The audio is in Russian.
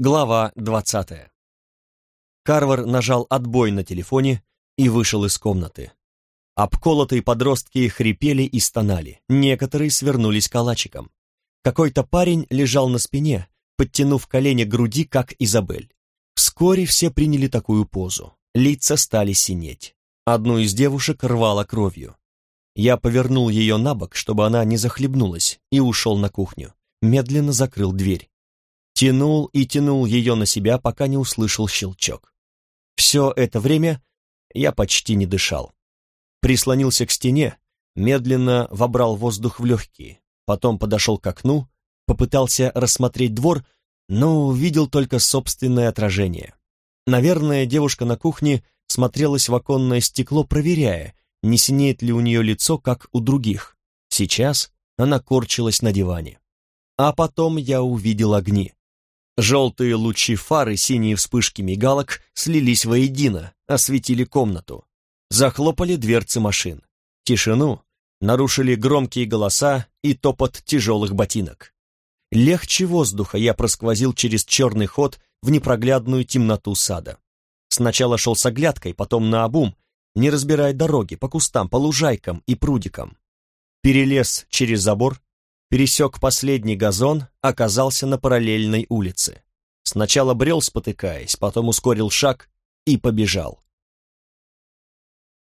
Глава 20. Карвар нажал отбой на телефоне и вышел из комнаты. Обколотые подростки хрипели и стонали, некоторые свернулись калачиком. Какой-то парень лежал на спине, подтянув колени к груди, как Изабель. Вскоре все приняли такую позу, лица стали синеть. Одну из девушек рвало кровью. Я повернул ее на бок, чтобы она не захлебнулась, и ушел на кухню. Медленно закрыл дверь. Тянул и тянул ее на себя, пока не услышал щелчок. Все это время я почти не дышал. Прислонился к стене, медленно вобрал воздух в легкие, потом подошел к окну, попытался рассмотреть двор, но увидел только собственное отражение. Наверное, девушка на кухне смотрелась в оконное стекло, проверяя, не синеет ли у нее лицо, как у других. Сейчас она корчилась на диване. А потом я увидел огни. Желтые лучи фары, синие вспышки мигалок слились воедино, осветили комнату. Захлопали дверцы машин. Тишину нарушили громкие голоса и топот тяжелых ботинок. Легче воздуха я просквозил через черный ход в непроглядную темноту сада. Сначала шел с оглядкой, потом наобум, не разбирая дороги, по кустам, по лужайкам и прудикам. Перелез через забор, пересек последний газон, оказался на параллельной улице. Сначала брел, спотыкаясь, потом ускорил шаг и побежал.